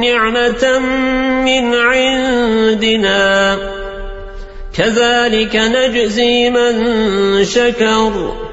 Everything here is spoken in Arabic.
نعمة من عندنا. كذلك نجزي من شكر.